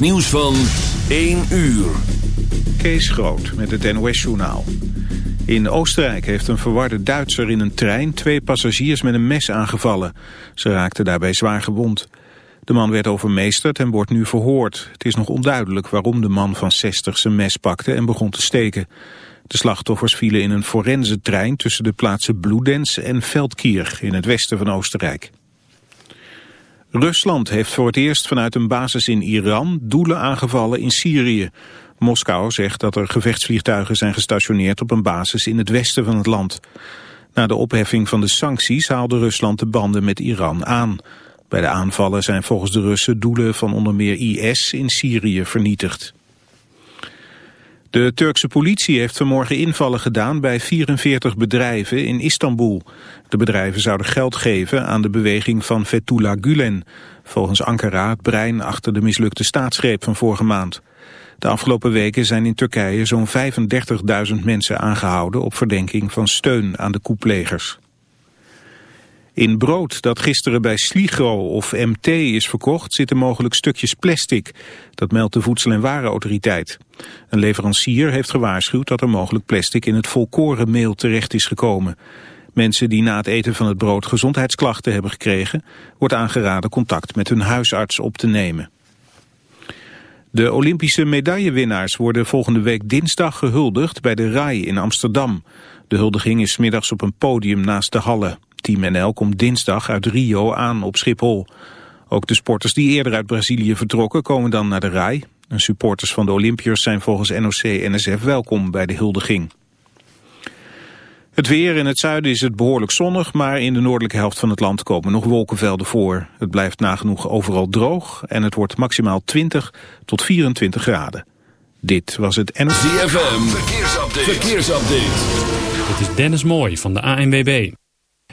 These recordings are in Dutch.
nieuws van 1 uur. Kees Groot met het NOS-journaal. In Oostenrijk heeft een verwarde Duitser in een trein twee passagiers met een mes aangevallen. Ze raakten daarbij zwaar gewond. De man werd overmeesterd en wordt nu verhoord. Het is nog onduidelijk waarom de man van 60 zijn mes pakte en begon te steken. De slachtoffers vielen in een forense trein tussen de plaatsen Bloedens en Veldkier in het westen van Oostenrijk. Rusland heeft voor het eerst vanuit een basis in Iran doelen aangevallen in Syrië. Moskou zegt dat er gevechtsvliegtuigen zijn gestationeerd op een basis in het westen van het land. Na de opheffing van de sancties haalde Rusland de banden met Iran aan. Bij de aanvallen zijn volgens de Russen doelen van onder meer IS in Syrië vernietigd. De Turkse politie heeft vanmorgen invallen gedaan bij 44 bedrijven in Istanbul. De bedrijven zouden geld geven aan de beweging van Fethullah Gulen. Volgens Ankara het brein achter de mislukte staatsgreep van vorige maand. De afgelopen weken zijn in Turkije zo'n 35.000 mensen aangehouden op verdenking van steun aan de koeplegers. In brood dat gisteren bij Sligro of MT is verkocht zitten mogelijk stukjes plastic. Dat meldt de Voedsel- en Warenautoriteit. Een leverancier heeft gewaarschuwd dat er mogelijk plastic in het volkorenmeel terecht is gekomen. Mensen die na het eten van het brood gezondheidsklachten hebben gekregen... wordt aangeraden contact met hun huisarts op te nemen. De Olympische medaillewinnaars worden volgende week dinsdag gehuldigd bij de RAI in Amsterdam. De huldiging is middags op een podium naast de Halle. Team NL komt dinsdag uit Rio aan op Schiphol. Ook de sporters die eerder uit Brazilië vertrokken komen dan naar de RAI. En supporters van de Olympiërs zijn volgens NOC-NSF welkom bij de huldiging. Het weer in het zuiden is het behoorlijk zonnig, maar in de noordelijke helft van het land komen nog wolkenvelden voor. Het blijft nagenoeg overal droog en het wordt maximaal 20 tot 24 graden. Dit was het NOC. ZFM, verkeersupdate. verkeersupdate. Dit is Dennis Mooij van de ANWB.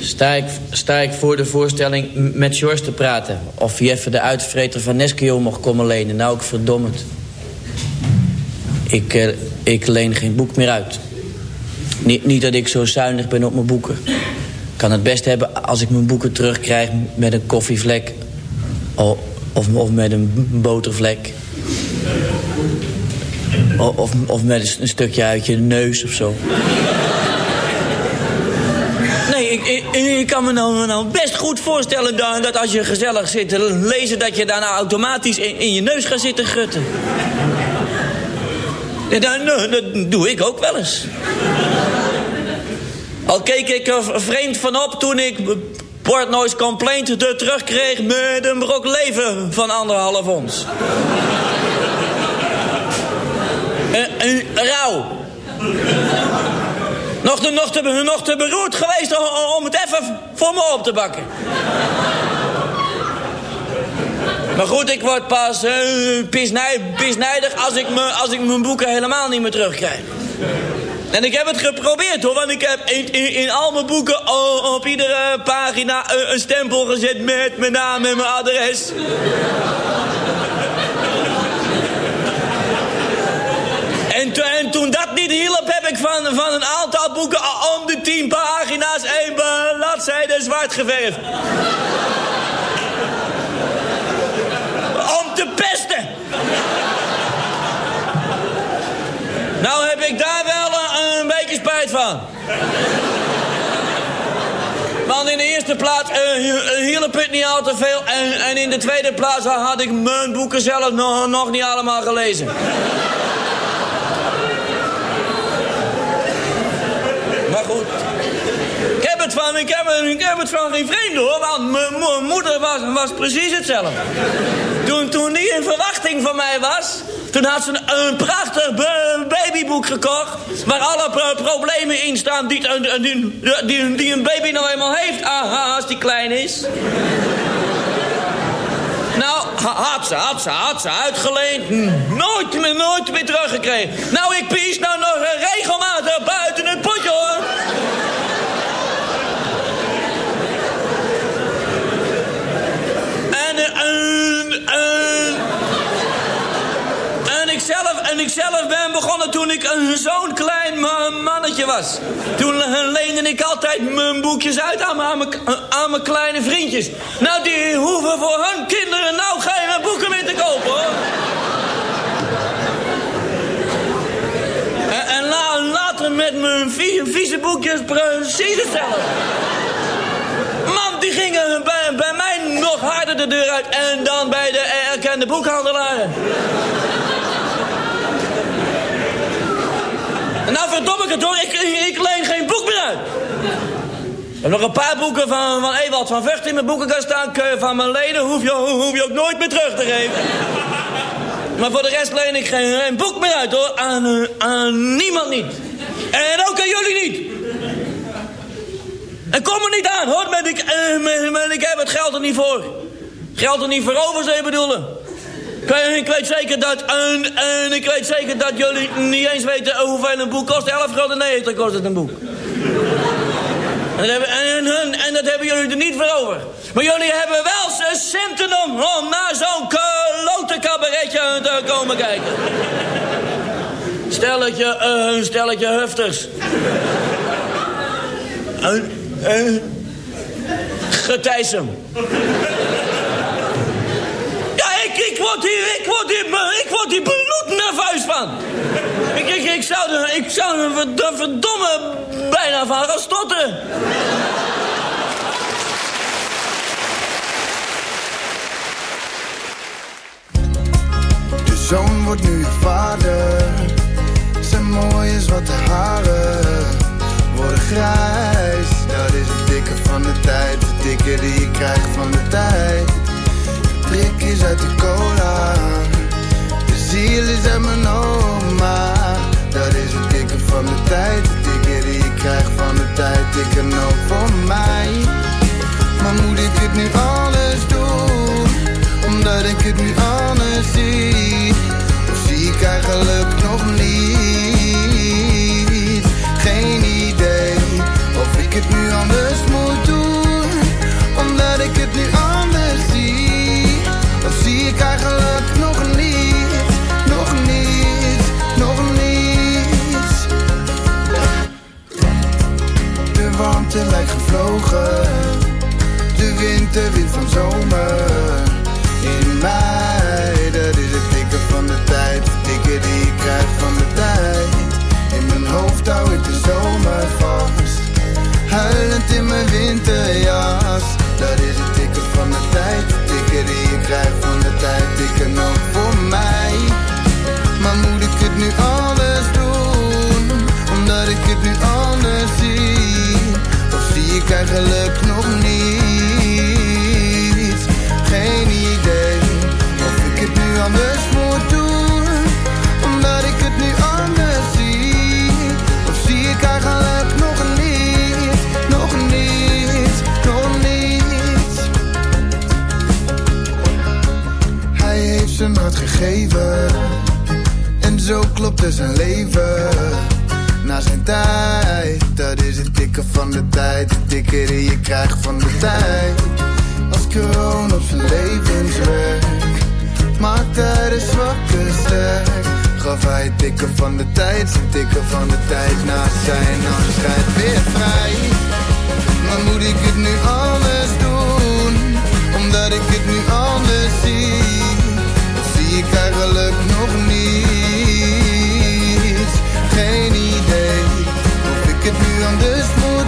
Sta ik, sta ik voor de voorstelling met George te praten. Of hij even de uitvreter van Neskio mocht komen lenen. Nou, ik verdom het. Ik, eh, ik leen geen boek meer uit. Niet, niet dat ik zo zuinig ben op mijn boeken. Ik kan het best hebben als ik mijn boeken terugkrijg met een koffievlek. Of, of met een botervlek. O- Of, of met een stukje uit je neus of zo. Ik, kan me nou, nou best goed voorstellen dat als je gezellig zit te lezen... dat je daarna automatisch in, je neus gaat zitten gutten. Ja, dat, nou, dat doe ik ook wel eens. Al keek ik er vreemd van op toen ik Portnoy's Complaint er terugkreeg... met een brok leven van anderhalf ons. Een, een rauw. Nog te, nog, te, nog te beroerd geweest om, het even voor me op te bakken. Maar goed, ik word pas uh, pisnij, pisnijdig als ik, me, als ik mijn boeken helemaal niet meer terugkrijg. En ik heb het geprobeerd hoor, want ik heb in, in, al mijn boeken op iedere pagina een, een stempel gezet met mijn naam en mijn adres. En, en toen dat niet hielp, heb ik van, van een aantal boeken om de tien pagina's één bladzijde zwart geverfd. Om te pesten. Nou heb ik daar wel een, een beetje spijt van. Want in de eerste plaats eh, hi- hielp het niet al te veel. En, en in de tweede plaats had ik mijn boeken zelf nog, nog niet allemaal gelezen. Goed. Ik heb het van, ik heb, het- van geen vreemde hoor. Want mijn mo- moeder was, was precies hetzelfde. Toen, toen die in verwachting van mij was... Toen had ze een, een prachtig ba- babyboek gekocht... waar alle pro- problemen in staan die, die, een baby nou eenmaal heeft... Aha, als die klein is. Nou, ha- had ze, had ze, had ze uitgeleend. Nooit meer, nooit meer teruggekregen. Nou, ik pies nou nog regelmatig buiten het potje, hoor. En, eh, en, en, en ik zelf, en ik zelf ben begonnen toen ik zo'n klein ma- mannetje was. Toen le- leende ik altijd mijn boekjes uit aan, mijn- kleine vriendjes. Nou, die hoeven voor hun kinderen nou geen boeken meer te kopen, hoor. En, en la- later met mijn vie- vieze boekjes precies hetzelfde. Man, die gingen bij, bij mij nog harder de deur uit. En dan bij de erkende boekhandelaren. En nou verdom ik het hoor, ik, ik, leen geen boek meer uit. Ik heb nog een paar boeken van, van Ewald van Vught in mijn boekenkast staan. Van mijn leden hoef je, hoef je ook nooit meer terug te geven. Maar voor de rest leen ik geen, boek meer uit hoor. Aan, eh, aan niemand niet. En ook aan jullie niet. En kom er niet aan, hoor. Maar ik, eh, maar- maar ik heb het geld er niet voor. Geld er niet voor over, je bedoelen. Ik weet, zeker dat... En, en ik weet zeker dat jullie niet eens weten hoeveel een boek kost. 11 gulden 90 kost het een boek. En dat, hebben, en, en, dat hebben jullie er niet voor over. Maar jullie hebben wel centen om, om naar zo'n klote cabaretje te komen kijken. Stelletje, een stelletje hufters. Een, een... Getijsem. Word hier, ik word hier, ik word hier bloednerveus van. Ik, ik, ik zou er, ik zou er verd- verdomme bijna van gaan stotteren. De zoon wordt nu vader. Zijn mooie zwarte haren worden grijs. Dat is het dikke van de tijd, de dikke die je krijgt van de tijd. De prik is uit de cola, de ziel is uit mijn oma. Dat is het dikke van de tijd, de dikke die je krijgt van de tijd. Dikke ook voor mij. Maar moet ik het nu anders doen? Omdat ik het nu anders zie Of zie ik eigenlijk nog Warmte lijkt gevlogen. De winter weer van zomer. In mei, dat is het dikke van de tijd. Het dikke die ik krijg er zijn leven. Na zijn tijd, dat is het dikke van de tijd. Het dikkere je krijgt van de tijd. Als kroon op zijn levenswerk. Maakt hij de zwakke sterk. Gaf hij het dikke van de tijd, zijn dikke van de tijd. Na zijn afscheid weer vrij. Maar moet ik het nu anders doen? Omdat ik het nu anders zie. Zie ik eigenlijk nog niets? Het nu anders moet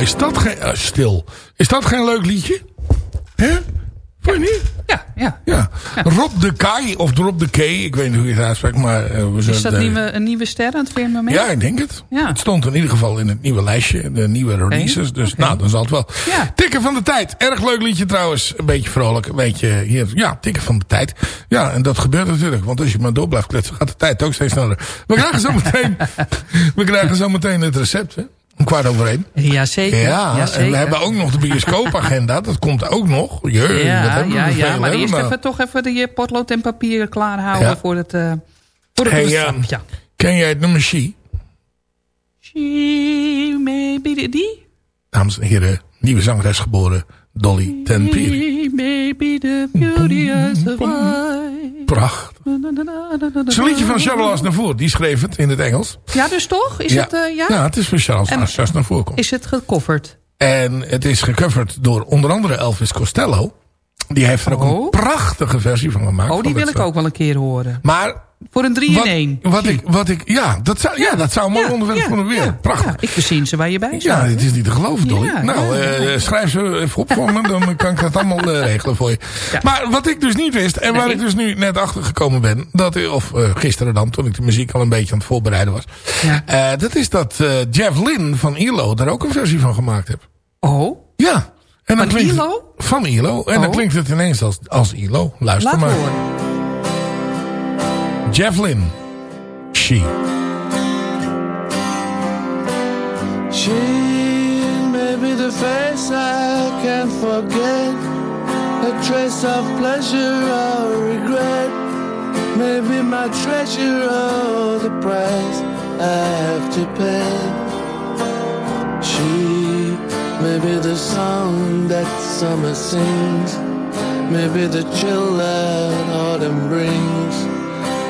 Nou, is dat geen... eh, stil. Is dat geen leuk liedje? Hè? Vond je niet? Ja, ja. Ja. Rob de Kai, of Rob de K, ik weet niet hoe je het uitspreekt, maar... eh, we Is dat de- nieuwe, een nieuwe ster aan het firmament? Ja, ik denk het. Ja. Het stond in ieder geval in het nieuwe lijstje, de nieuwe releases. Dus nou, dan zal het wel. Ja. Tikken van de tijd. Erg leuk liedje trouwens. Een beetje vrolijk. Een beetje hier. Ja, tikken van de tijd. Ja, en dat gebeurt natuurlijk. Want als je maar door blijft kletsen, gaat de tijd ook steeds sneller. We krijgen zo meteen, we krijgen zo meteen het recept. Hè? Een kwart over één. Jazeker. Ja, jazeker. en we hebben ook nog de bioscoopagenda. Dat komt ook nog. Jee, Ja, hebben we ja, ja. Maar eerst even, toch even de potlood en papier klaarhouden Ja. voor het, eh voor het Hey, recept. ja. Ken jij het nummer She? She may be the- die? Dames en heren, nieuwe zangeres geboren. Dolly Ten Pier. She may be the beauty of Prachtig. Het is een liedje van Charles Aznavour. Die schreef het in het Engels. Ja, dus toch? Is ja. het, eh, ja? ja, het is van Charles En- Aznavour. komt. Is het gecoverd? En het is gecoverd door onder andere Elvis Costello. Die heeft er ook Oh. een prachtige versie van gemaakt. Oh, die wil ik ook wel een keer horen. Maar Voor een 3 wat, in 1. wat, ik, wat ik... Ja, dat zou, ja, dat zou een mooi Ja, onderwerp ja, voor weer. ja, Prachtig. ja. Ik bezien ze waar je bij Ja, staat. dit is niet te geloven. Ja, nou, ja. eh, schrijf ze even op voor me, dan kan ik dat allemaal eh, regelen voor je. Ja. Maar wat ik dus niet wist, en waar Nee. ik dus nu net achter gekomen ben, dat, of eh, gisteren dan, toen ik de muziek al een beetje aan het voorbereiden was, Ja. eh, dat is dat eh, Jeff Lynne van ILO daar ook een versie van gemaakt heeft. Oh, Ja. En dan Van klinkt ILO? van ILO. En dan Oh. klinkt het ineens als, als ILO. Luister laat maar. horen. Jeff Lynne. She. She may be the face I can't forget, a trace of pleasure or regret. Maybe my treasure or the price I have to pay. She may be the song that summer sings, maybe the chill that autumn brings,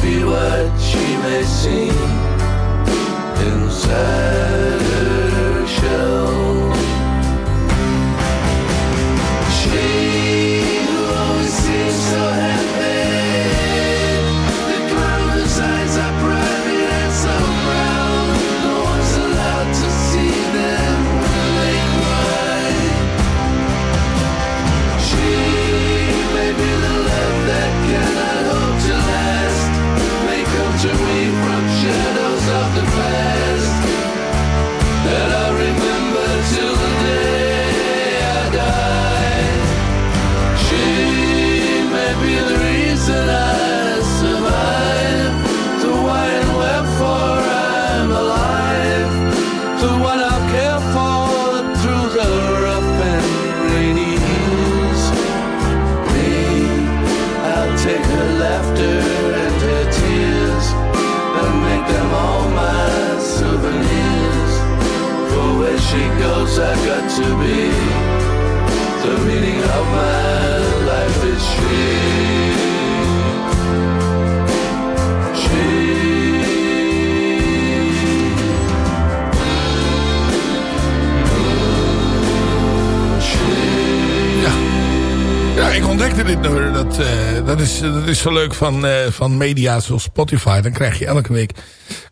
be what she may seem inside. She goes, I've got to be. The meaning of my life is she. Ja. Ja, ik ontdekte dit nummer. Dat, eh, dat, is, dat is zo leuk van, eh, van media zoals Spotify. Dan krijg je elke week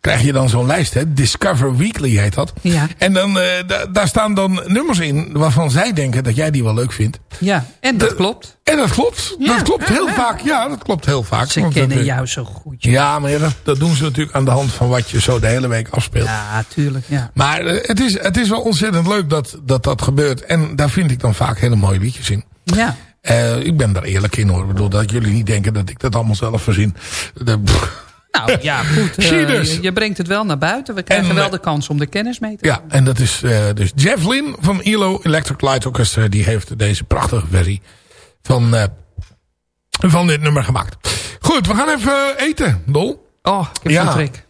krijg je dan zo'n lijst. Hè? Discover Weekly heet dat. Ja. En dan, eh, da- daar staan dan nummers in waarvan zij denken dat jij die wel leuk vindt. Ja, en dat klopt. En dat klopt. Ja. Dat klopt heel vaak. Ja, dat klopt heel vaak. Ze kennen dat, eh, jou zo goed. Ja, maar dat, dat doen ze natuurlijk aan de hand van wat je zo de hele week afspeelt. Ja, tuurlijk. Ja. Maar eh, het, is, het is wel ontzettend leuk dat, dat dat gebeurt. En daar vind ik dan vaak hele mooie liedjes in. ja. Ik ben daar eerlijk in hoor. Ik bedoel, dat jullie niet denken dat ik dat allemaal zelf verzin. De, Nou ja, goed. eh, dus. je, je brengt het wel naar buiten. We krijgen En, wel eh, de kans om de kennis mee te ja, en dat is eh, dus Jeff Lynne van ELO Electric Light Orchestra. Die heeft deze prachtige versie van, van dit nummer gemaakt. Goed, we gaan even eten, Dol. Oh, ik heb Ja. zo'n trek.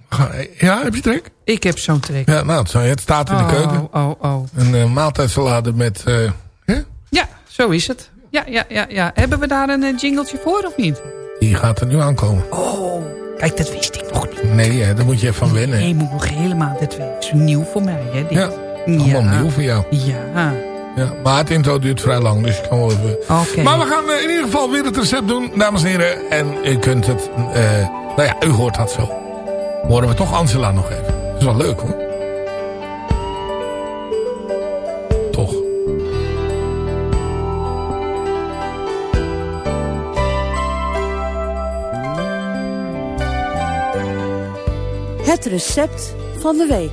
Ja, heb je trek? Ik heb zo'n trek. Ja, nou, het, staat in de oh, keuken. Oh, oh. Een maaltijdsalade met... hè? Ja, zo is het. Ja, ja, ja, ja. Hebben we daar een jingletje voor of niet? Die gaat er nu aankomen. Oh, kijk, dat wist ik nog niet. Nee, hè, daar moet je even van wennen. Nee, moet nog helemaal. Dat is nieuw voor mij, hè? Dit. Ja, allemaal nieuw voor jou. Ja. Ja, maar het intro duurt vrij lang, dus ik kan wel even... Oké. Maar we gaan eh, in ieder geval weer het recept doen, dames en heren. En u kunt het... eh, nou ja, u hoort dat zo. Horen we toch Angela nog even. Dat is wel leuk, hoor. Het recept van de week.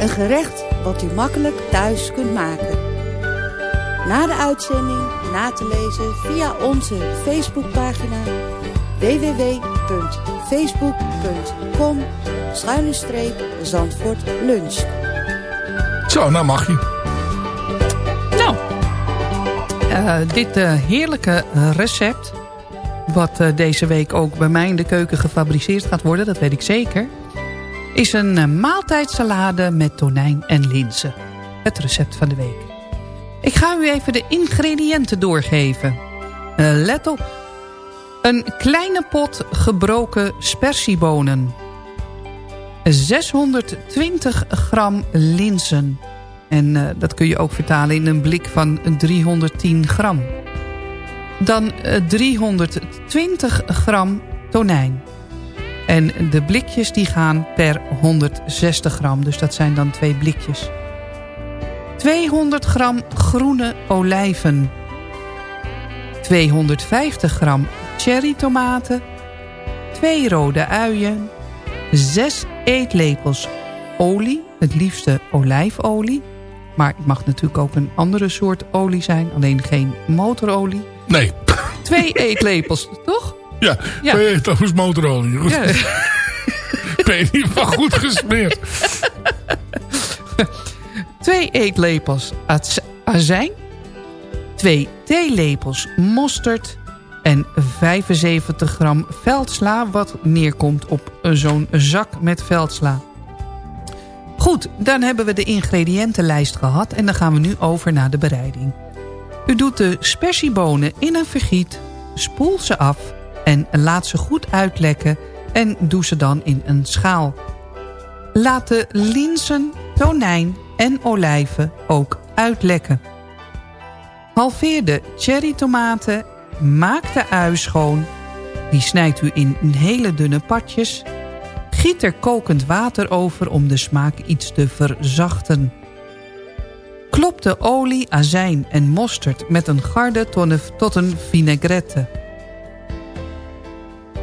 Een gerecht wat u makkelijk thuis kunt maken. Na de uitzending na te lezen via onze Facebookpagina www.facebook.com Zandvoort Lunch. Zo, nou mag je. Nou, eh, dit eh, heerlijke eh, recept... wat eh, deze week ook bij mij in de keuken gefabriceerd gaat worden... dat weet ik zeker... is een eh, maaltijdsalade met tonijn en linzen. Het recept van de week. Ik ga u even de ingrediënten doorgeven. Eh, let op. Een kleine pot gebroken spersiebonen. 620 gram linzen. En dat kun je ook vertalen in een blik van 310 gram. Dan eh, 320 gram tonijn. En de blikjes die gaan per 160 gram. Dus dat zijn dan twee blikjes. 200 gram groene olijven. 250 gram cherrytomaten. 2 rode uien. 6 eetlepels olie. Het liefste olijfolie. Maar het mag natuurlijk ook een andere soort olie zijn. Alleen geen motorolie. Nee. Twee eetlepels, toch? Ja, Ja. dat is motorolie. Goed. Ja. Ben je in ieder geval goed gesmeerd. Twee eetlepels az- azijn. Twee theelepels mosterd. En 75 gram veldsla. Wat neerkomt op zo'n zak met veldsla. Goed, dan hebben we de ingrediëntenlijst gehad. En dan gaan we nu over naar de bereiding. U doet de spersiebonen in een vergiet. Spoel ze af. En laat ze goed uitlekken. En doe ze dan in een schaal. Laat de linzen, tonijn en olijven ook uitlekken. Halveer de cherrytomaten, maak de ui schoon. Die snijdt u in hele dunne partjes. Giet er kokend water over om de smaak iets te verzachten. Klop de olie, azijn en mosterd met een garde tot een- tot een vinaigrette.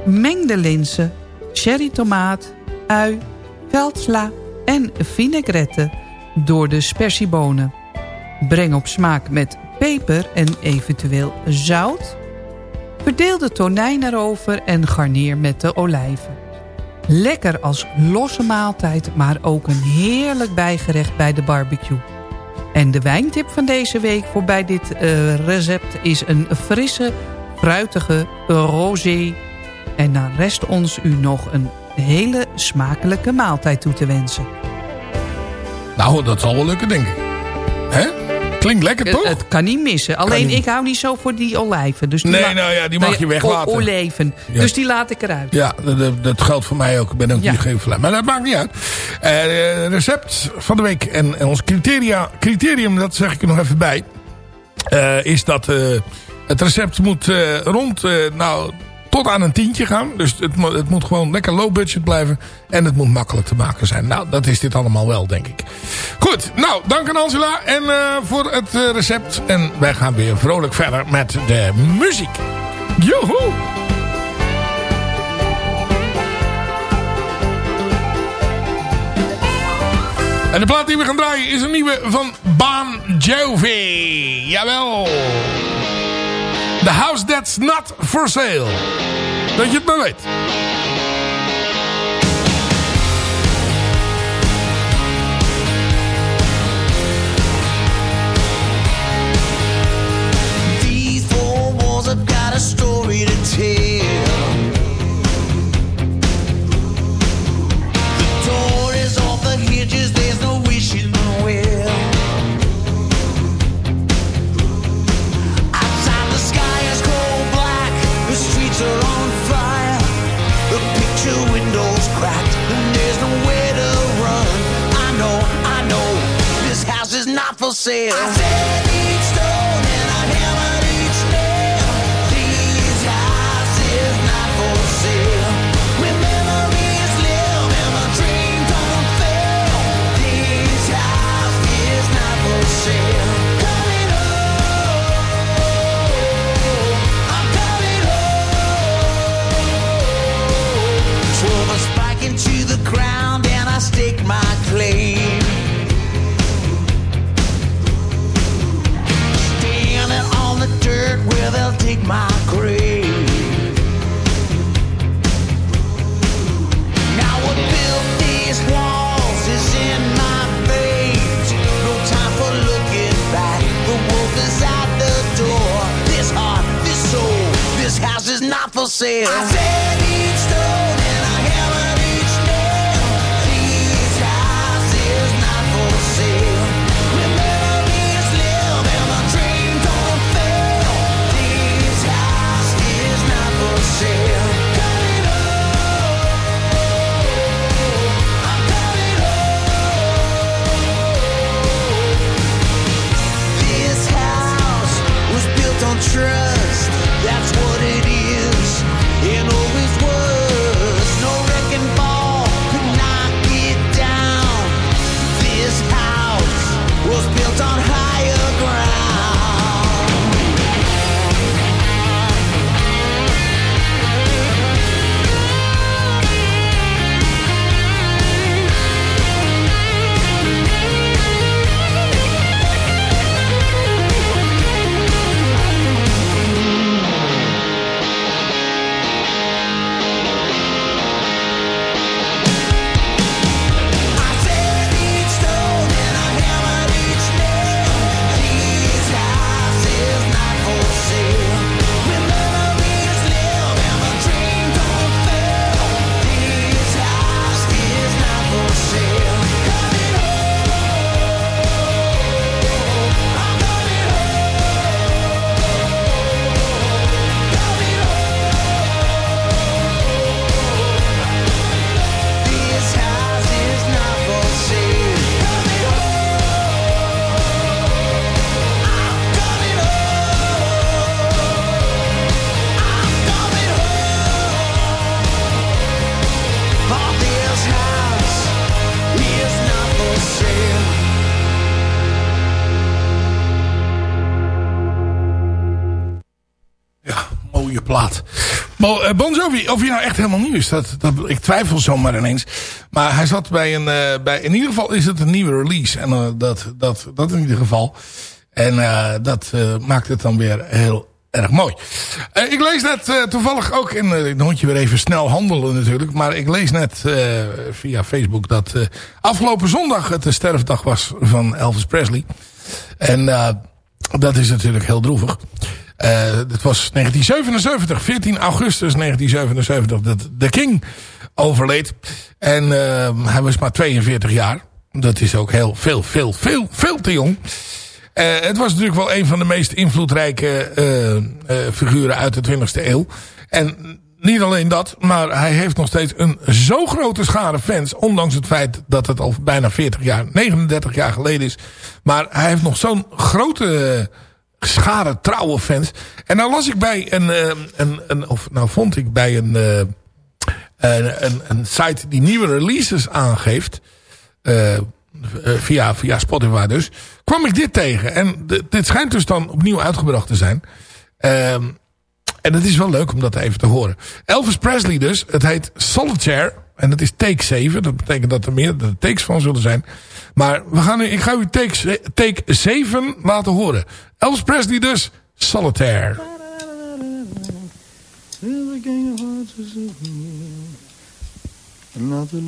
Meng de linzen, cherrytomaat, ui, veldsla en vinaigrette door de spersiebonen. Breng op smaak met peper en eventueel zout. Verdeel de tonijn erover en garneer met de olijven. Lekker als losse maaltijd, maar ook een heerlijk bijgerecht bij de barbecue. En de wijntip van deze week voor bij dit eh, recept is een frisse, fruitige rosé. En dan rest ons u nog een hele smakelijke maaltijd toe te wensen. Nou, dat zal wel lukken, denk ik. Hè? Klinkt lekker, toch? het kan niet missen. Alleen niet. ik hou niet zo voor die olijven. Dus die Nee, nou ja, die mag Nee, je weglaten. Olijven. Ja. Dus die laat ik eruit. Ja, dat, geldt voor mij ook. Ik ben ook Ja. niet geen vlees. Maar dat maakt niet uit. Eh, recept van de week en, en ons criteria, criterium, dat zeg ik er nog even bij. eh, is dat eh, het recept moet rond, nou, tot aan een tientje gaan. Dus het, het moet gewoon lekker low budget blijven. En het moet makkelijk te maken zijn. Nou, dat is dit allemaal wel, denk ik. Goed, nou, dank aan Angela en, eh, voor het eh, recept. En wij gaan weer vrolijk verder met de muziek. Joehoe! En de plaat die we gaan draaien is een nieuwe van Bon Jovi. Jawel. The House That's Not For Sale. Dat je het maar weet. Not my grave. Now built these walls is in my veins. No time for looking back. The wolf is the door. This heart, this soul, this house is not for sale. Plaat. Eh, Bon Jovi, of hij nou echt helemaal nieuw is, dat, dat, ik twijfel zomaar ineens. Maar hij zat bij een, eh, bij, in ieder geval is het een nieuwe release. En eh, dat, dat, dat in ieder geval. En dat maakt het dan weer heel erg mooi. Ik lees net toevallig ook, en uh, moet je weer even snel handelen natuurlijk. Maar ik lees net via Facebook dat afgelopen zondag het de sterfdag was van Elvis Presley. En dat is natuurlijk heel droevig. Uh, het was 1977, 14 augustus 1977, dat de King overleed. En uh, hij was maar 42 jaar. Dat is ook heel veel, veel, veel, veel te jong. Eh, het was natuurlijk wel een van de meest invloedrijke eh, eh, figuren uit de 20e eeuw. En niet alleen dat, maar hij heeft nog steeds een zo grote schare fans. Ondanks het feit dat het al bijna 40 jaar, 39 jaar geleden is. Maar hij heeft nog zo'n grote schare trouwe fans. En nou las ik bij een, eh, een, een of nou vond ik bij een, eh, een, een, een site die nieuwe releases aangeeft. eh, via, via Spotify dus. Kwam ik dit tegen. En dit schijnt dus dan opnieuw uitgebracht te zijn. Ehm, en het is wel leuk om dat even te horen. Elvis Presley dus. Het heet Solitaire. En het is take 7. Dat betekent dat er meerdere takes van zullen zijn. Maar we gaan nu, ik ga u take, take 7 laten horen. Elvis Presley dus. Solitaire. Another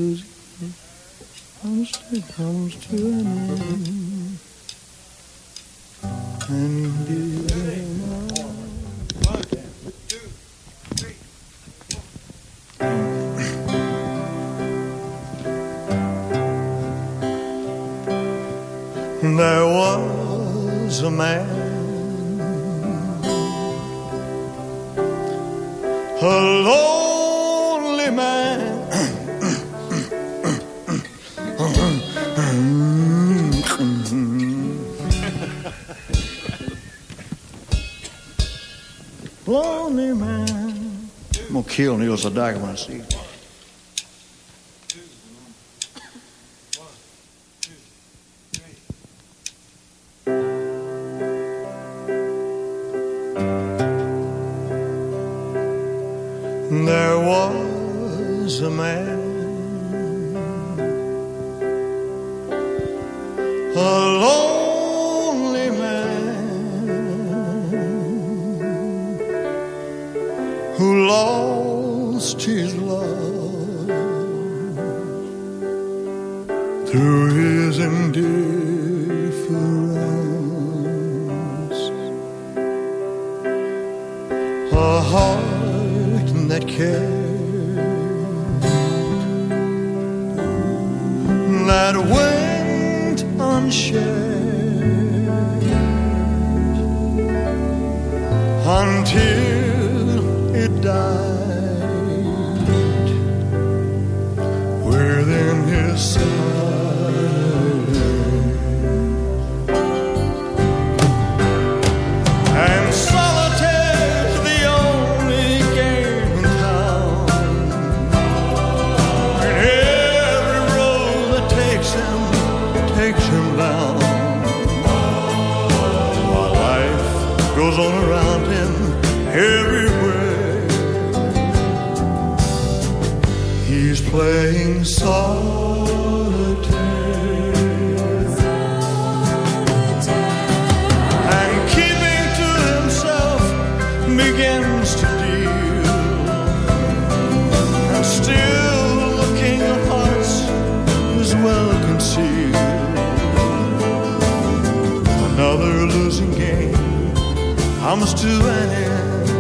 There was a man, a lonely man. lonely man. I'm gonna kill Neil Sedaka when I see him. Around him everywhere. He's playing solitaire. Comes to an end.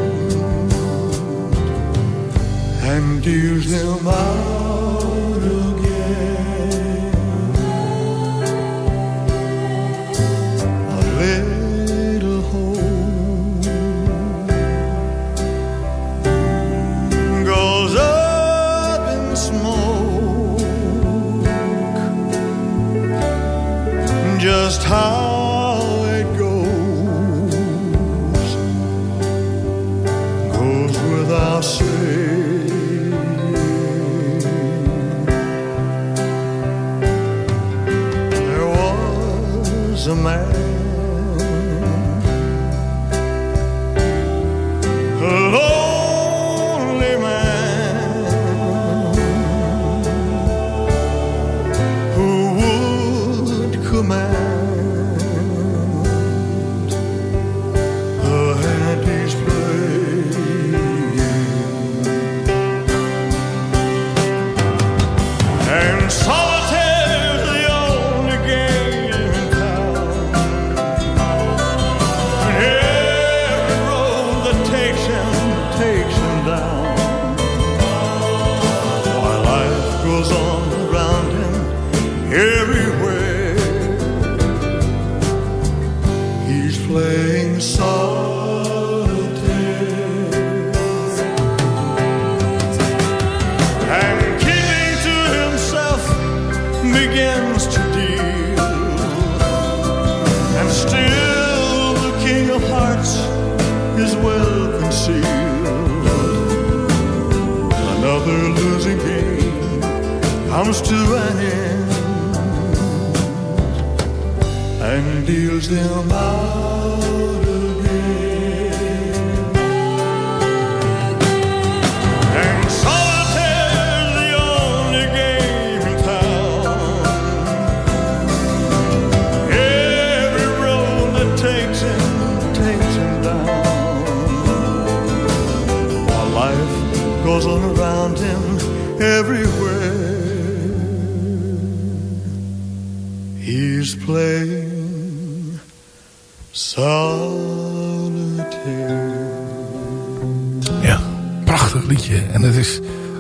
And deals him out everywhere. He's playing solitaire and keeping to himself begins to deal, and still the king of hearts is well concealed. Another losing game comes to an end. Deus de amar. En het is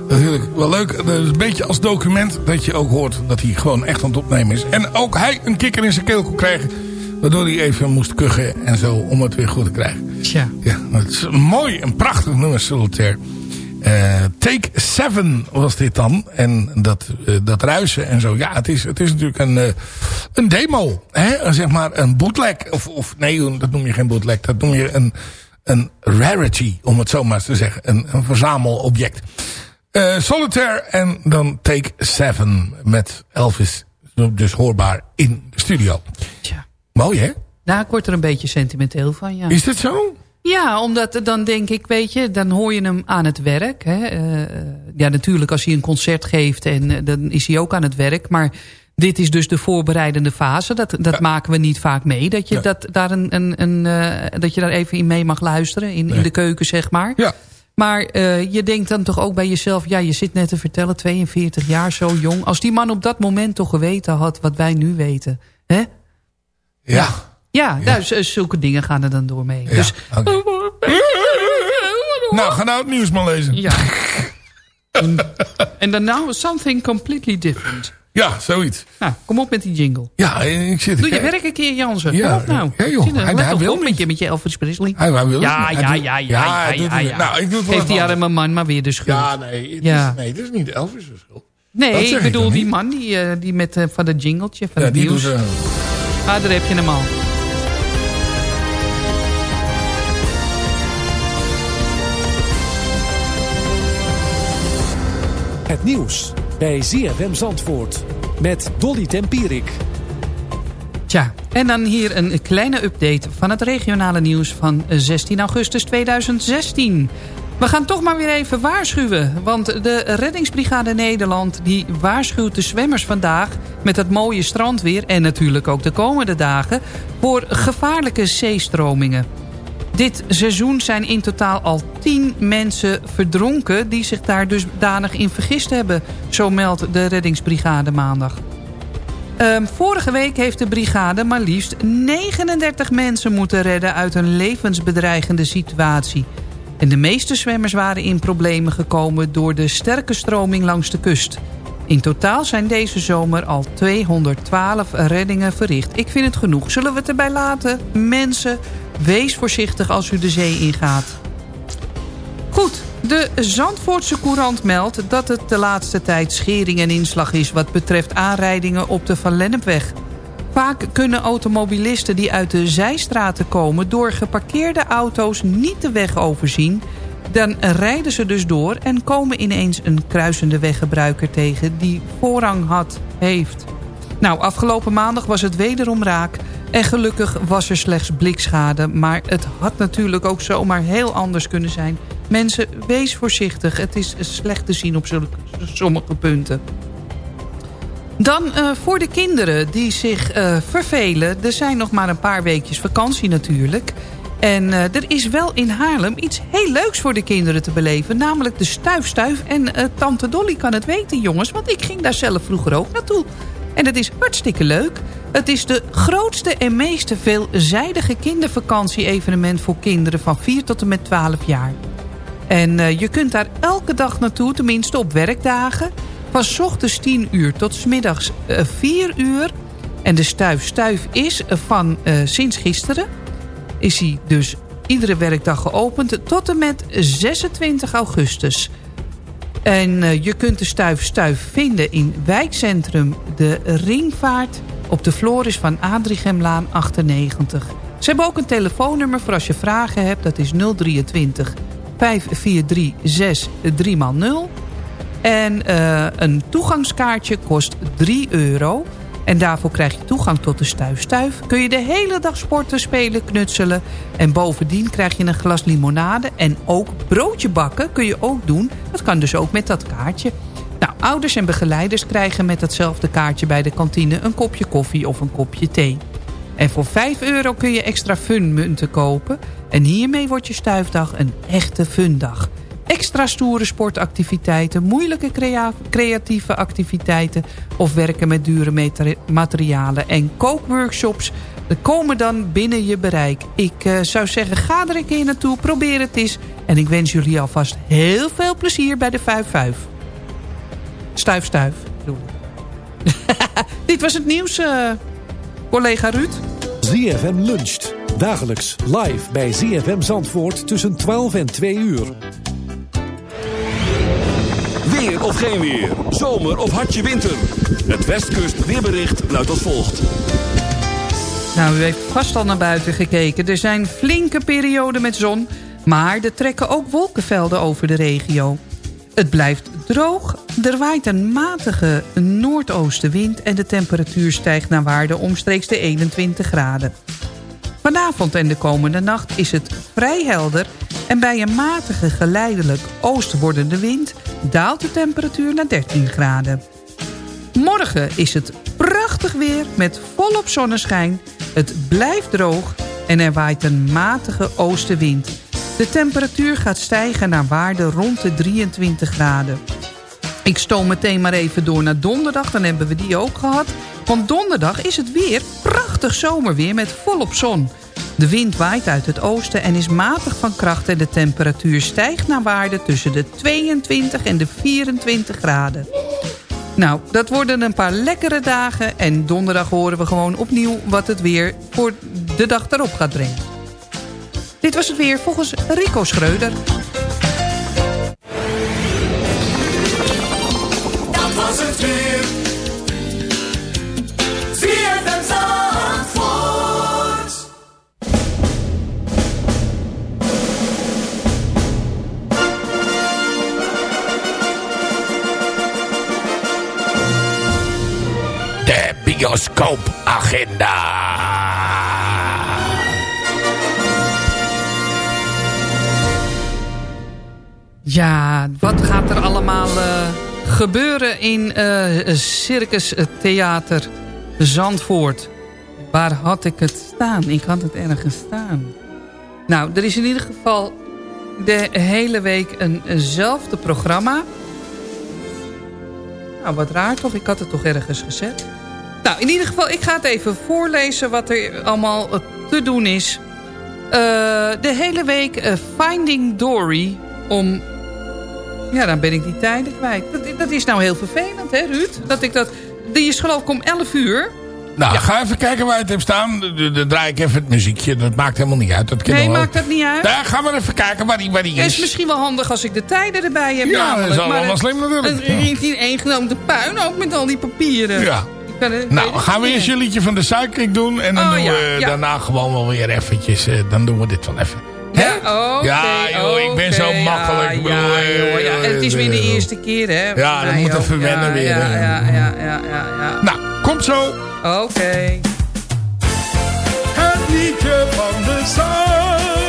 natuurlijk wel leuk. Het is een beetje als document dat je ook hoort dat hij gewoon echt aan het opnemen is. En ook hij een kikker in zijn keel kon krijgen. Waardoor hij even moest kuchen en zo om het weer goed te krijgen. Tja. Ja, het is een mooi en prachtig nummer, Solitaire. Eh, Take 7 was dit dan. En dat, eh, dat ruisen en zo. Ja, het is, het is natuurlijk een, eh, een demo. Hè? Zeg maar een bootleg. Of, of nee, dat noem je geen bootleg. Dat noem je een, een rarity, om het zo maar te zeggen. Een, een verzamelobject. Eh, Solitaire en dan Take 7 met Elvis. Dus hoorbaar in de studio. Tja. Mooi hè? Daar word er een beetje sentimenteel van, ja. Is dit zo? Ja, omdat dan denk ik, weet je, dan hoor je hem aan het werk. Hè. Eh, eh, ja, natuurlijk als hij een concert geeft, en, dan is hij ook aan het werk. Maar dit is dus de voorbereidende fase. Dat, dat maken we niet vaak mee. Dat je, Ja. dat, daar een, een, een, eh, dat je daar even in mee mag luisteren. In, in de keuken, zeg maar. Ja. Maar eh, je denkt dan toch ook bij jezelf... ja, je zit net te vertellen, 42 jaar, zo jong. Als die man op dat moment toch geweten had wat wij nu weten. Hè? Ja. Ja, nou, z- zulke dingen gaan er dan door mee. Ja, Dus. Nou, ga nou het nieuws maar lezen. Ja. en dan nou something completely different. Ja, zoiets. Nou, kom op met die jingle. Ja, ik zit... Doe je werk een keer, Jansen. Ja, op nou. ja, joh. Hij- wil met je, met je Elvis Presley. Hij, hij wil Ja, ja, ja, ja, ja. Nou, ik doe het wel Geeft die arme man maar weer de schuld. Ja, nee, het Ja. Is, nee, dat is niet Elvis' schuld. Nee, ik bedoel die man die, eh, die met, eh, van dat jingletje, van Ja, het die nieuws. doet... eh, Ah, daar heb je hem al. Het nieuws bij ZFM Zandvoort met Dolly Tempierik. Tja, en dan hier een kleine update van het regionale nieuws van 16 augustus 2016. We gaan toch maar weer even waarschuwen. Want de reddingsbrigade Nederland die waarschuwt de zwemmers vandaag... met het mooie strandweer en natuurlijk ook de komende dagen... voor gevaarlijke zeestromingen. Dit seizoen zijn in totaal al 10 mensen verdronken... die zich daar dus danig in vergist hebben. Zo meldt de reddingsbrigade maandag. Ehm, vorige week heeft de brigade maar liefst 39 mensen moeten redden... uit een levensbedreigende situatie. En de meeste zwemmers waren in problemen gekomen... door de sterke stroming langs de kust. In totaal zijn deze zomer al 212 reddingen verricht. Ik vind het genoeg. Zullen we het erbij laten? Mensen, wees voorzichtig als u de zee ingaat. Goed, de Zandvoortse Courant meldt dat het de laatste tijd schering en inslag is... wat betreft aanrijdingen op de Van Lennepweg. Vaak kunnen automobilisten die uit de zijstraten komen... door geparkeerde auto's niet de weg overzien... dan rijden ze dus door en komen ineens een kruisende weggebruiker tegen... die voorrang had, heeft. Nou, afgelopen maandag was het wederom raak... en gelukkig was er slechts blikschade... maar het had natuurlijk ook zomaar heel anders kunnen zijn. Mensen, wees voorzichtig. Het is slecht te zien op sommige punten. Dan eh, voor de kinderen die zich eh, vervelen. Er zijn nog maar een paar weekjes vakantie natuurlijk. En eh, er is wel in Haarlem iets heel leuks voor de kinderen te beleven. Namelijk de Stuif-Stuif. En tante Dolly kan het weten jongens. Want ik ging daar zelf vroeger ook naartoe. En het is hartstikke leuk. Het is de grootste en meest veelzijdige kindervakantie-evenement voor kinderen van 4 tot en met 12 jaar. En eh, je kunt daar elke dag naartoe, tenminste op werkdagen. Van ochtends 10 uur tot 's middags eh, 4 uur. En de Stuif Stuif is eh, van sinds gisteren. Is hij dus iedere werkdag geopend tot en met 26 augustus. En eh, je kunt de Stuif Stuif vinden in wijkcentrum De Ringvaart... op de Floris van Adrichem-laan 98. Ze hebben ook een telefoonnummer voor als je vragen hebt. Dat is 023 543 6 3x0. En eh, een toegangskaartje kost 3 euro. En daarvoor krijg je toegang tot de Stuif Stuif. Kun je de hele dag sporten, spelen, knutselen. En bovendien krijg je een glas limonade. En ook broodje bakken kun je ook doen. Dat kan dus ook met dat kaartje. Nou, ouders en begeleiders krijgen met datzelfde kaartje bij de kantine... een kopje koffie of een kopje thee. En voor 5 euro kun je extra funmunten kopen. En hiermee wordt je stuifdag een echte fundag. Extra stoere sportactiviteiten, moeilijke crea creatieve activiteiten... of werken met dure mate- materialen en kookworkshops... die komen dan binnen je bereik. Ik eh, zou zeggen, ga er een keer naartoe, probeer het eens... en ik wens jullie alvast heel veel plezier bij de 5-5. Stuif, stuif. Dit was het nieuws, eh, collega Ruud. ZFM luncht. Dagelijks live bij ZFM Zandvoort tussen 12 en 2 uur. Of geen weer. Zomer of hartje winter. Het Westkust weerbericht luidt als volgt. Nou, u heeft vast al naar buiten gekeken. Er zijn flinke perioden met zon, maar er trekken ook wolkenvelden over de regio. Het blijft droog, er waait een matige noordoostenwind... en de temperatuur stijgt naar waarde omstreeks de 21 graden. Vanavond en de komende nacht is het vrij helder... en bij een matige geleidelijk oost wordende wind... daalt de temperatuur naar 13 graden. Morgen is het prachtig weer met volop zonneschijn. Het blijft droog en er waait een matige oostenwind. De temperatuur gaat stijgen naar waarde rond de 23 graden. Ik stoom meteen maar even door naar donderdag, dan hebben we die ook gehad. Want donderdag is het weer prachtig zomerweer met volop zon. De wind waait uit het oosten en is matig van kracht... en de temperatuur stijgt naar waarde tussen de 22 en de 24 graden. Nou, dat worden een paar lekkere dagen... en donderdag horen we gewoon opnieuw wat het weer voor de dag daarop gaat brengen. Dit was het weer volgens Rico Schreuder. Bioscoopagenda. Ja, wat gaat er allemaal eh, gebeuren in eh, Circus Theater Zandvoort? Waar had ik het staan? Ik had het ergens staan. Nou, er is in ieder geval de hele week een, eenzelfde programma. Nou, wat raar toch? Ik had het toch ergens gezet. Nou, in ieder geval, ik ga het even voorlezen wat er allemaal te doen is. Eh, de hele week eh, Finding Dory om... Ja, dan ben ik die tijden kwijt. Dat, dat is nou heel vervelend, hè Ruud? Dat ik dat... Die is geloof ik om 11 uur. Nou, ga even kijken waar het hebt staan. Dan- draai ik even het muziekje. Dat maakt helemaal niet uit. Dat Nee, maakt dat niet uit? Daar gaan we even kijken waar die, waar die Het is is. misschien wel handig als ik de tijden erbij heb. Ja, dat namelijk. is allemaal Maar slim natuurlijk. Het één genomen puin ook met al die papieren. Ja. Nou, gaan we eerst je liedje van de suiker doen. En dan Oh, doen we ja. daarna gewoon wel weer eventjes. eh, dan doen we dit wel even. Ja, oké, Ja, joh, ik ben zo makkelijk. Ja, Ik bedoel, ja, eh, joh, ja. En het is weer de eh, eerste keer, hè? Ja, dan Nee, moet even wennen weer, Ja, ja, ja, ja, ja, ja. Nou, komt zo. Oké. Het liedje van de Sidekick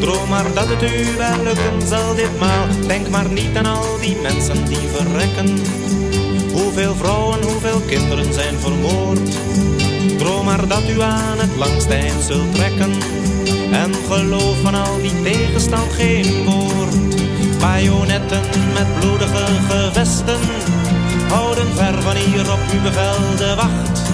Droom maar dat het u wel lukken zal ditmaal. Denk maar niet aan al die mensen die verrekken. Hoeveel vrouwen, hoeveel kinderen zijn vermoord. Droom maar dat u aan het langste eind zult trekken. En geloof van al die tegenstand geen woord. Bajonetten met bloedige gevesten houden ver van hier op uw bevel de wacht.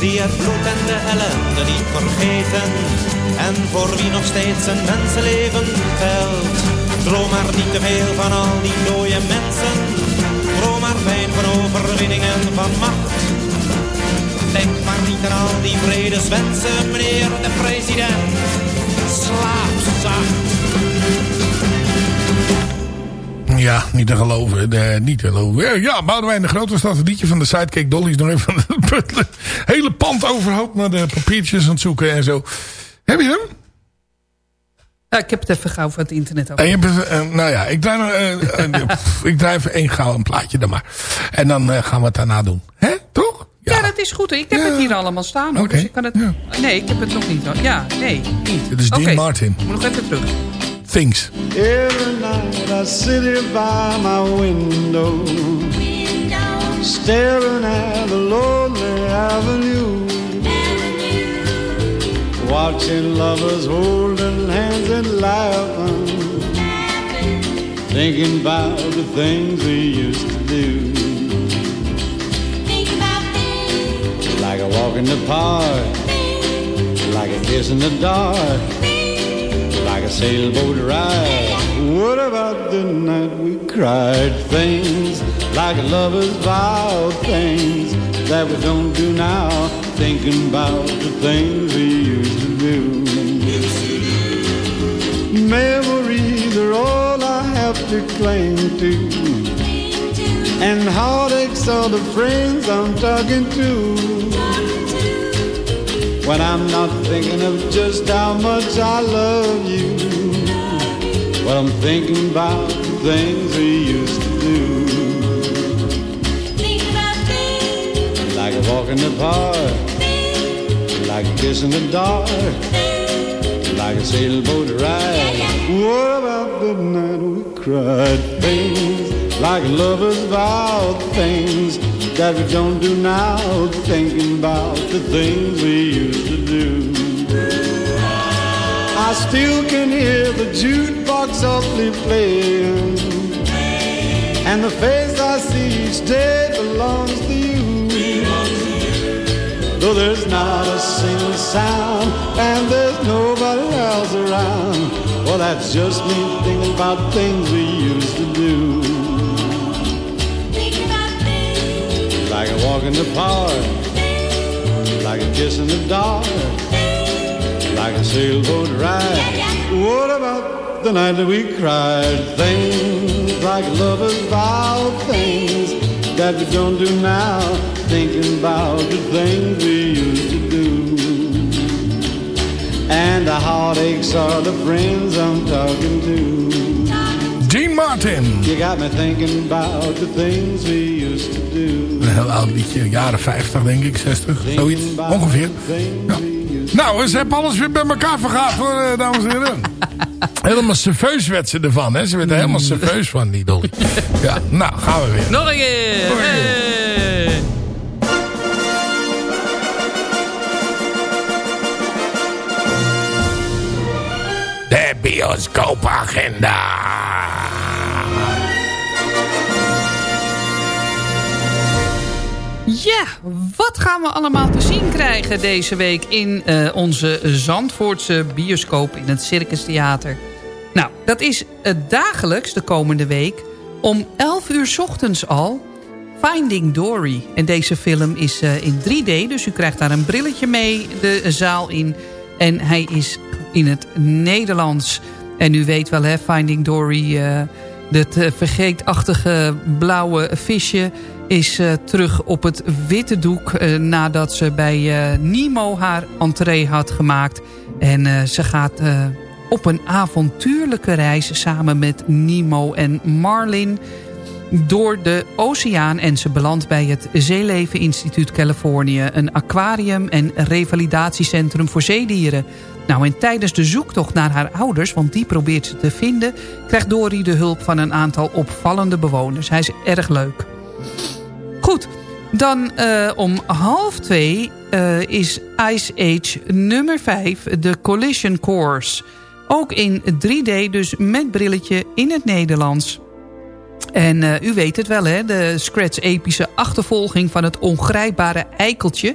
Die het bloed en de ellende niet vergeten. En voor wie nog steeds een mensenleven telt. Droom maar niet te veel van al die dode mensen. Droom maar fijn van overwinning en van macht. Denk maar niet aan al die vredeswensen, meneer de president. Slaap zacht. Ja, niet te geloven. eh, niet te geloven. Ja, Boudewijn de Groot was dat het liedje van de Sidekick Dolly's nog even van het hele pand overhoop naar de papiertjes aan het zoeken en zo. Heb je hem? Ja, ik heb het even gauw van het internet af. En je hebt, eh, nou ja, ik draai, eh, eh, ik draai even één gauw een plaatje dan maar. En dan gaan we het daarna doen. Hè, toch? Ja. dat is goed. Ik heb het hier allemaal staan. Hoor, dus ik kan het... Nee, ik heb het nog niet. Ja, nee, niet. Dit is Dean Martin. Moet nog even terug. Things. Every night I sit here by my window, staring at the lonely avenue, watching lovers holding hands and laughing, thinking about the things we used to do. Like a walk in the park, like a kiss in the dark a sailboat ride. What about the night we cried? Things like lovers vow, things that we don't do now. Thinking about the things we used to do. Memories are all I have to cling to. And heartaches are the friends I'm talking to. When I'm not thinking of just how much I love you. But I'm thinking about the things we used to do. Like a walk in the park. Like a kiss in the dark. Like a sailboat ride. What about the night we cried? Things like lovers vow. Things that we don't do now. Thinking about the things we used to do. I still can hear the jukebox softly playing. And the face I see each day belongs to you. Though there's not a single sound and there's nobody else around. Well, that's just me thinking about things we In the park, like a kiss in the dark, like a sailboat ride. What about the night that we cried? Things like lovers vow, things that we don't do now. Thinking about the things we used to do. And the heartaches are the friends I'm talking to. Martin. You got me thinking about the things we used to do. Een heel oud liedje, jaren 50 denk ik, 60, zoiets. Ongeveer. Ja. Nou, ze hebben alles weer bij elkaar vergaat hoor, eh, dames en heren. helemaal serveus werd ze ervan, hè. Ze werd er helemaal serveus van, die Dolly. Ja, nou, gaan we weer. Nog een keer. Nog een keer. Hey. De bioscoopagenda. Ja, wat gaan we allemaal te zien krijgen deze week in eh, onze Zandvoortse bioscoop in het Circus Theater? Nou, dat is eh, dagelijks de komende week om 11 uur ochtends al Finding Dory. En deze film is eh, in 3D, dus u krijgt daar een brilletje mee de zaal in. En hij is in het Nederlands. En u weet wel, hè, Finding Dory, dat vergeetachtige blauwe visje... is eh, terug op het witte doek eh, nadat ze bij eh, Nemo haar entree had gemaakt. En ze gaat op een avontuurlijke reis samen met Nemo en Marlin door de oceaan en ze belandt bij het Zeeleven Instituut Californië... een aquarium en revalidatiecentrum voor zeedieren. Nou, en tijdens de zoektocht naar haar ouders, want die probeert ze te vinden... krijgt Dory de hulp van een aantal opvallende bewoners. Hij is erg leuk. Goed, dan eh, om half twee eh, is Ice Age nummer 5, de Collision Course. Ook in 3D, dus met brilletje in het Nederlands. En eh, u weet het wel, hè? de Scratch-epische achtervolging van het ongrijpbare eikeltje.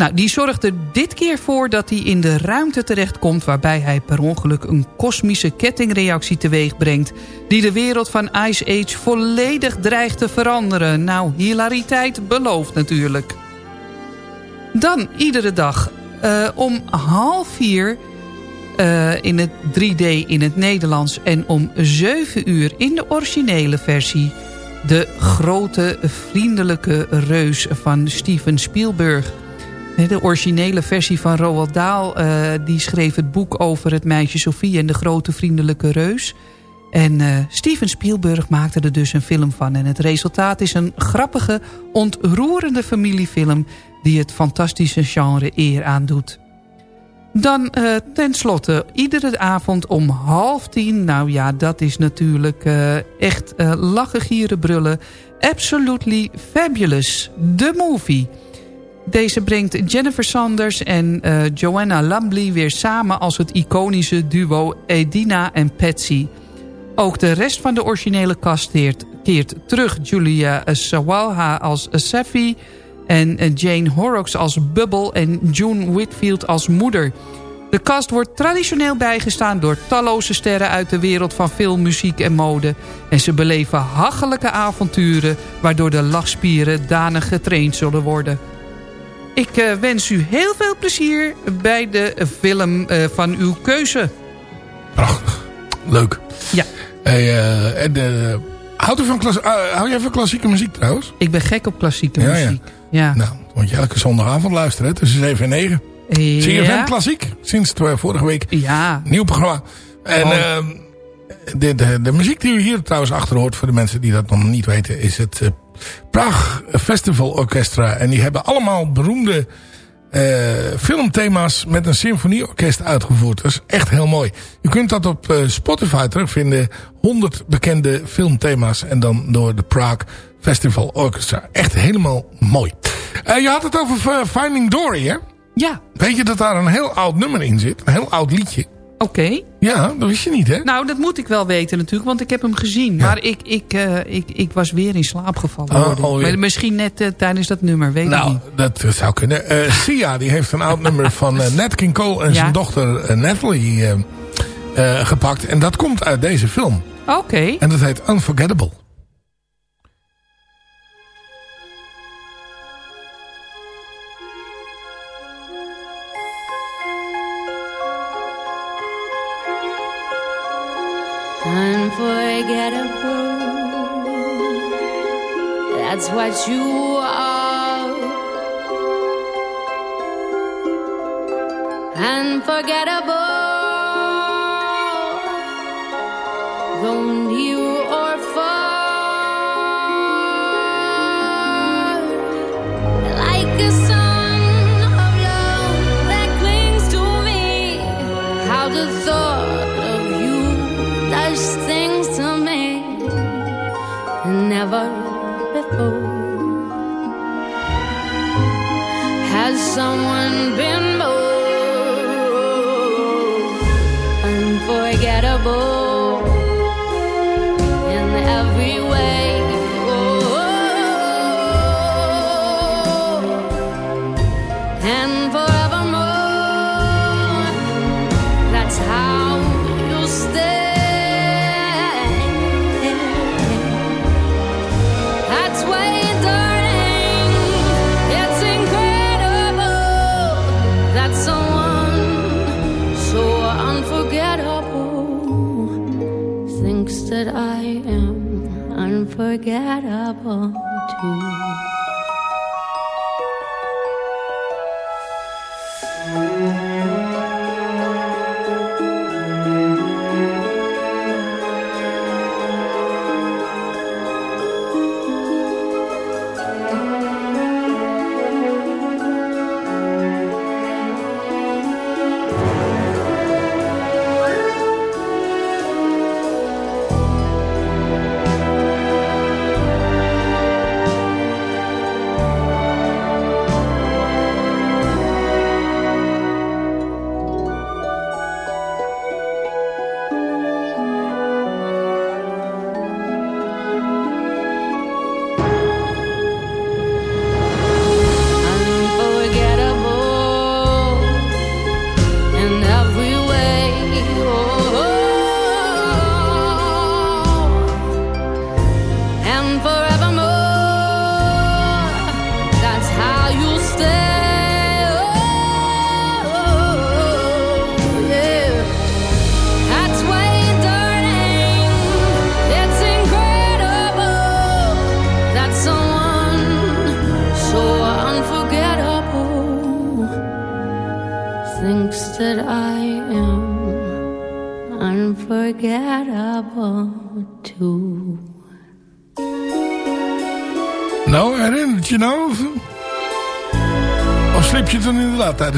Nou, die zorgt er dit keer voor dat hij in de ruimte terechtkomt... waarbij hij per ongeluk een kosmische kettingreactie teweeg brengt... die de wereld van Ice Age volledig dreigt te veranderen. Nou, hilariteit beloofd natuurlijk. Dan iedere dag eh, om half vier eh, in het 3D in het Nederlands... en om 7 uur in de originele versie... de grote vriendelijke reus van Steven Spielberg. De originele versie van Roald Dahl... eh, die schreef het boek over het meisje Sophie en de grote vriendelijke reus... En eh, Steven Spielberg maakte er dus een film van. En het resultaat is een grappige, ontroerende familiefilm... die het fantastische genre eer aandoet. Dan uh, tenslotte, iedere avond om half tien... nou ja, dat is natuurlijk echt lachen, gieren, brullen... Absolutely Fabulous, the movie... Deze brengt Jennifer Sanders en uh, Joanna Lumley weer samen als het iconische duo Edina en Patsy. Ook de rest van de originele cast keert, terug. Julia Sawalha als Safi en Jane Horrocks als Bubble en June Whitfield als moeder. De cast wordt traditioneel bijgestaan door talloze sterren uit de wereld van film, muziek en mode. En ze beleven hachelijke avonturen waardoor de lachspieren danig getraind zullen worden. Ik uh, wens u heel veel plezier bij de film uh, van uw keuze. Prachtig. Leuk. Ja. Hey, uh, en, houdt u van hou jij van klassieke muziek trouwens? Ik ben gek op klassieke ja, muziek. Ja. ja. Nou, want je elke zondagavond luisteren tussen 7 en 9. Ja. CFM Klassiek. Sinds vorige week. Ja. Nieuw programma. En oh. uh, de, de, de muziek die u hier trouwens achter hoort... voor de mensen die dat nog niet weten... is het Praag Festival Orchestra. En die hebben allemaal beroemde uh, filmthema's... met een symfonieorkest uitgevoerd. Dat is echt heel mooi. U kunt dat op uh, Spotify terugvinden. 100 bekende filmthema's. En dan door de Praag Festival Orchestra. Echt helemaal mooi. Uh, je had het over Finding Dory, hè? Ja. Weet je dat daar een heel oud nummer in zit? Een heel oud liedje. Oké. Okay. Ja, dat wist je niet, hè? Nou, dat moet ik wel weten natuurlijk, want ik heb hem gezien. Ja. Maar ik, ik, uh, ik, ik was weer in slaap gevallen. Oh, ja. Misschien net uh, tijdens dat nummer, weet nou, ik niet. dat zou kunnen. Uh, Sia, die heeft een oud nummer van Nat King Cole en ja. zijn dochter Natalie gepakt. En dat komt uit deze film. Oké. Okay. En dat heet unforgettable. That's what you are. Unforgettable. Though unforgettable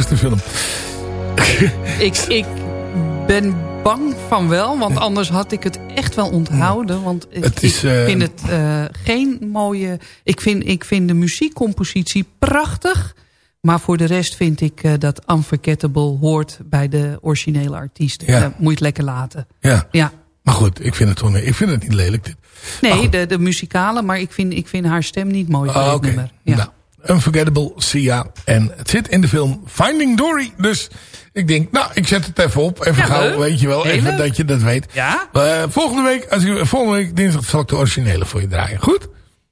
de film? ik, ik ben bang van wel, want anders had ik het echt wel onthouden. Want ik, Het is, ik eh, vind het eh, geen mooie... Ik vind, ik vind de muziekcompositie prachtig. Maar voor de rest vind ik eh, dat Unforgettable hoort bij de originele artiest. Ja. Moet je het lekker laten. Ja. Ja. Maar goed, ik vind het, wel, ik vind het niet lelijk. Dit. Nee, de, de muzikale, maar ik vind, ik vind haar stem niet mooi dit Oké, nummer. Ja. nou, Unforgettable, Sia. En het zit in de film Finding Dory. Dus ik denk, nou, ik zet het even op. Even Ja, gauw, leuk. weet je wel. Even dat je dat weet. Ja? Eh, volgende week, als ik, volgende week dinsdag zal ik de originele voor je draaien. Goed?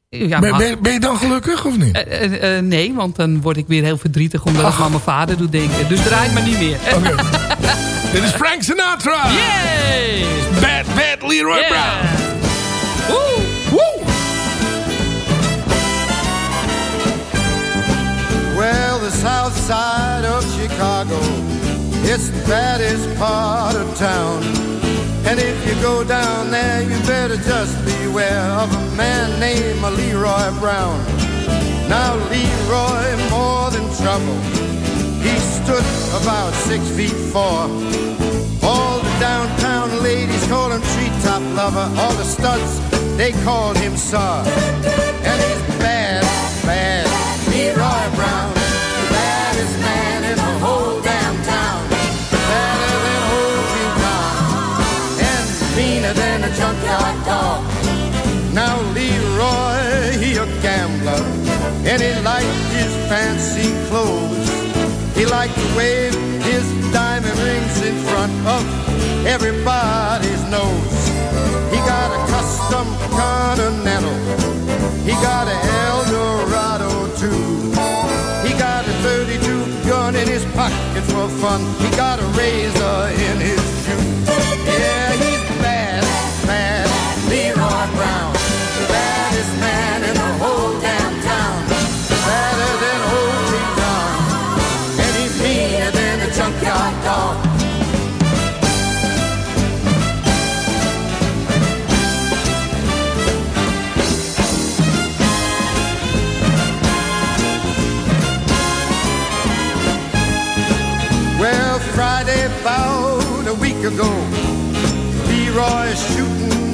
Ja, ben, mag. ben, ben je dan gelukkig of niet? Eh, eh, nee, want dan word ik weer heel verdrietig omdat het aan mijn vader doet denken. Dus draai maar niet meer. Oké. Dit is Frank Sinatra. Yay! Bad, bad Leroy Yeah. Brown. The south side of Chicago, it's the baddest part of town. And if you go down there, you better just beware of a man named Leroy Brown. Now, Leroy, more than trouble, he stood about six feet four. All the downtown ladies call him treetop lover. All the studs, they called him Saw. And he's bad, bad, And he liked his fancy clothes. He liked to wave his diamond rings in front of everybody's nose. He got a custom Continental. He got a Eldorado too. He got a 32 gun in his pocket for fun. He got a razor in his shoe. Yeah,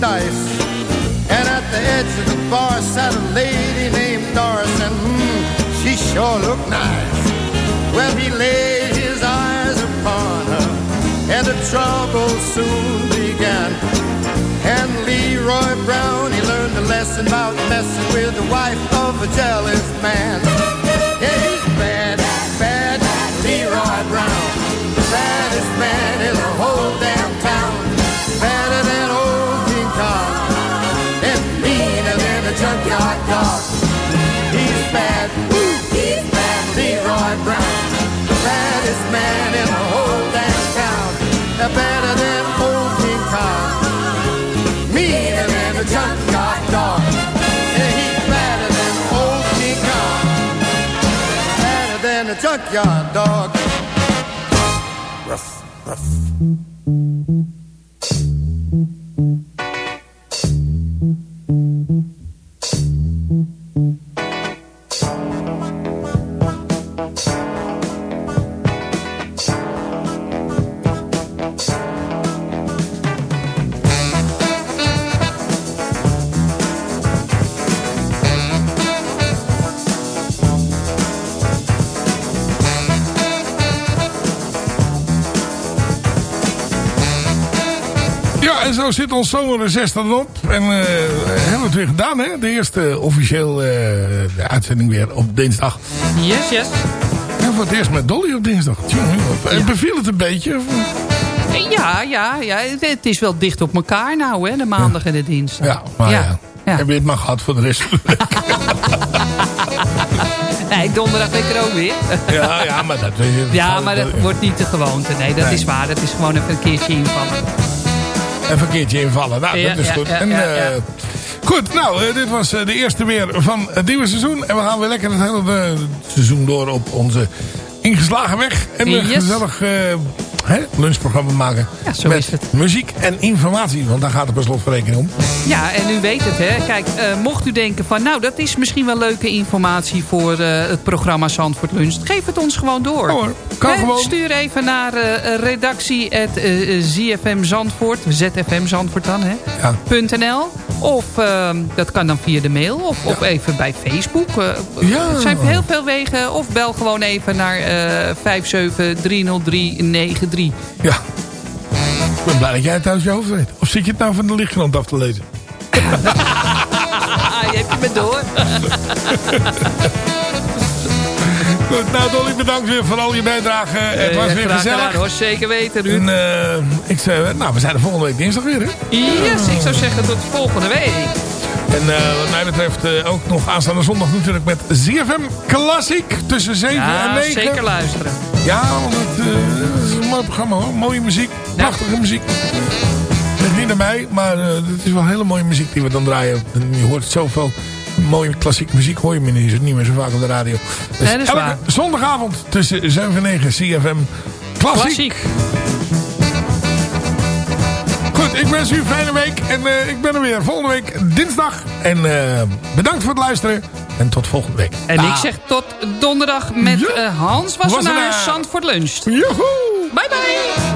dice. And at the edge of the bar sat a lady named Doris, and mm, she sure looked nice. Well, he laid his eyes upon her, and the trouble soon began. And Leroy Brown, he learned a lesson about messing with the wife of a jealous man. Yeah, he's bad, bad, Leroy Brown. The baddest man in the whole damn junkyard dog. He's bad, he's bad, Leroy Brown. The baddest man in the whole damn town. They're better than old King Kong. Meaner than a junkyard dog. And he's better than old King Kong. Better than a junkyard dog. Ruff, ruff. Zo zit ons zomerreces er op. En eh, hebben we het weer gedaan, hè? De eerste officieel eh, de uitzending weer op dinsdag. Yes, yes. En voor het eerst met Dolly op dinsdag. Tjonge, jonge. Beviel het een beetje? Ja, ja, ja, het- is wel dicht op elkaar nou, hè, de maandag en de dinsdag. Ja, maar ja. Heb je het maar gehad voor de rest van de week? Nee, donderdag ben ik er ook weer. Ja, ja, maar dat... Ja, maar dat wordt niet de gewoonte. Nee, dat Nee. is waar. Dat is gewoon even een keertje invallen. Even een keertje invallen. Nou, Ja, dat is ja, goed. ja, en, ja, eh. Goed, nou, eh, dit was eh, de eerste weer van het nieuwe seizoen. En we gaan weer lekker het hele seizoen door op onze ingeslagen weg. En een Yes. gezellig hè, lunchprogramma maken. Ja, zo met is het. muziek en informatie, want daar gaat het per slotverrekening om. Ja, en u weet het, hè. Kijk, eh, mocht u denken van... nou, dat is misschien wel leuke informatie voor eh, het programma Zandvoort Lunch... geef het ons gewoon door. Hoor, kan gewoon. Stuur even naar eh, redactie at, ZFM Zandvoort, ZFM Zandvoort dan, hè, ja. .nl. Of ehm, dat kan dan via de mail of, of even bij Facebook. ja. Er zijn heel veel wegen. Of bel gewoon even naar 57 303 93 ja. Ik ben blij dat jij het je hoofd weet. Of zit je het nou van de lichtkrant af te lezen? Ah, je hebt je me door. Goed, nou Dolly, bedankt weer voor al je bijdrage. het eh, was weer gezellig. Gedaan, hoor. Zeker weten, Ruud. Eh, ik, zei, nou, we zijn er volgende week dinsdag weer, hè? Yes, ik zou zeggen tot volgende week. En eh, wat mij betreft eh, ook nog aanstaande zondag natuurlijk met ZFM Classic tussen 7 en Ja, 9. zeker luisteren. Ja, want het, eh, het is een mooi programma hoor. Mooie muziek, prachtige muziek. Ligt niet aan mij, maar het is wel hele mooie muziek die we dan draaien. En je hoort zoveel mooie klassieke muziek, hoor je me niet, niet meer zo vaak op de radio. Dus Nee, dat is elke waar. zondagavond tussen 7 en 9 CFM Classic. Klassiek. Goed, ik wens u een fijne week. En eh, ik ben er weer volgende week dinsdag. En eh, bedankt voor het luisteren. En tot volgende week. En ik zeg tot donderdag met eh, Hans Wassenaar, Wassenaar. Zandvoort Lunch. Joehoe! Bye bye!